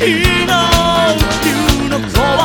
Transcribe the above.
He knows you know.